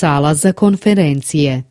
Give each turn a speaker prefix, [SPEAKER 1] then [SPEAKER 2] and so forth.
[SPEAKER 1] Sala za konferencije.